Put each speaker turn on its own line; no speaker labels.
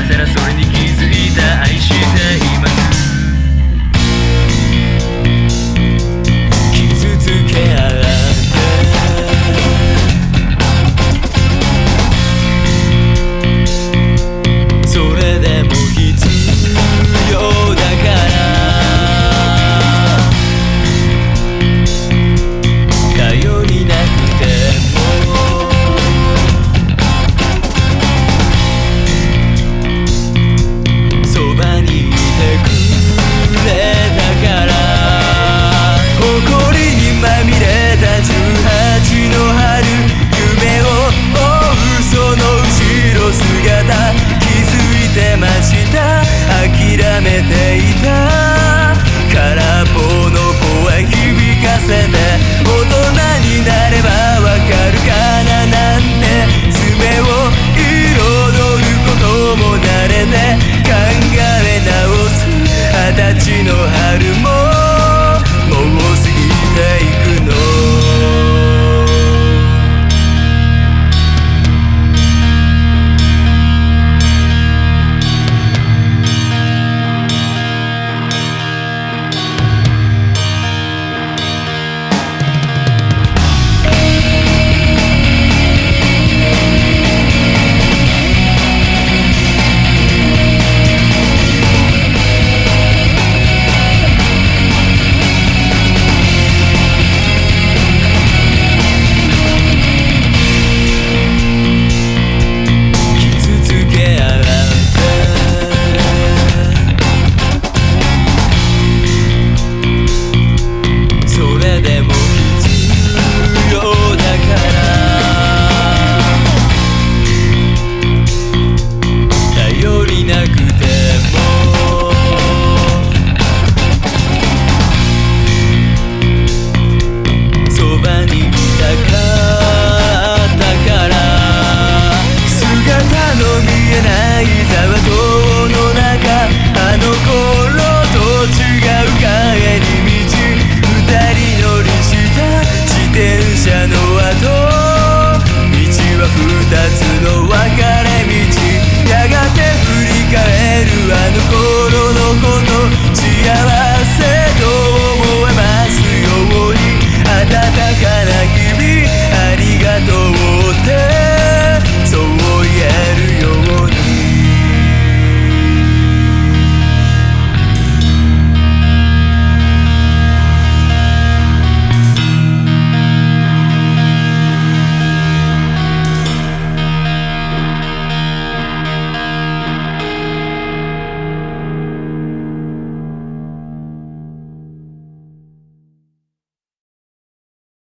mas era sobre めていた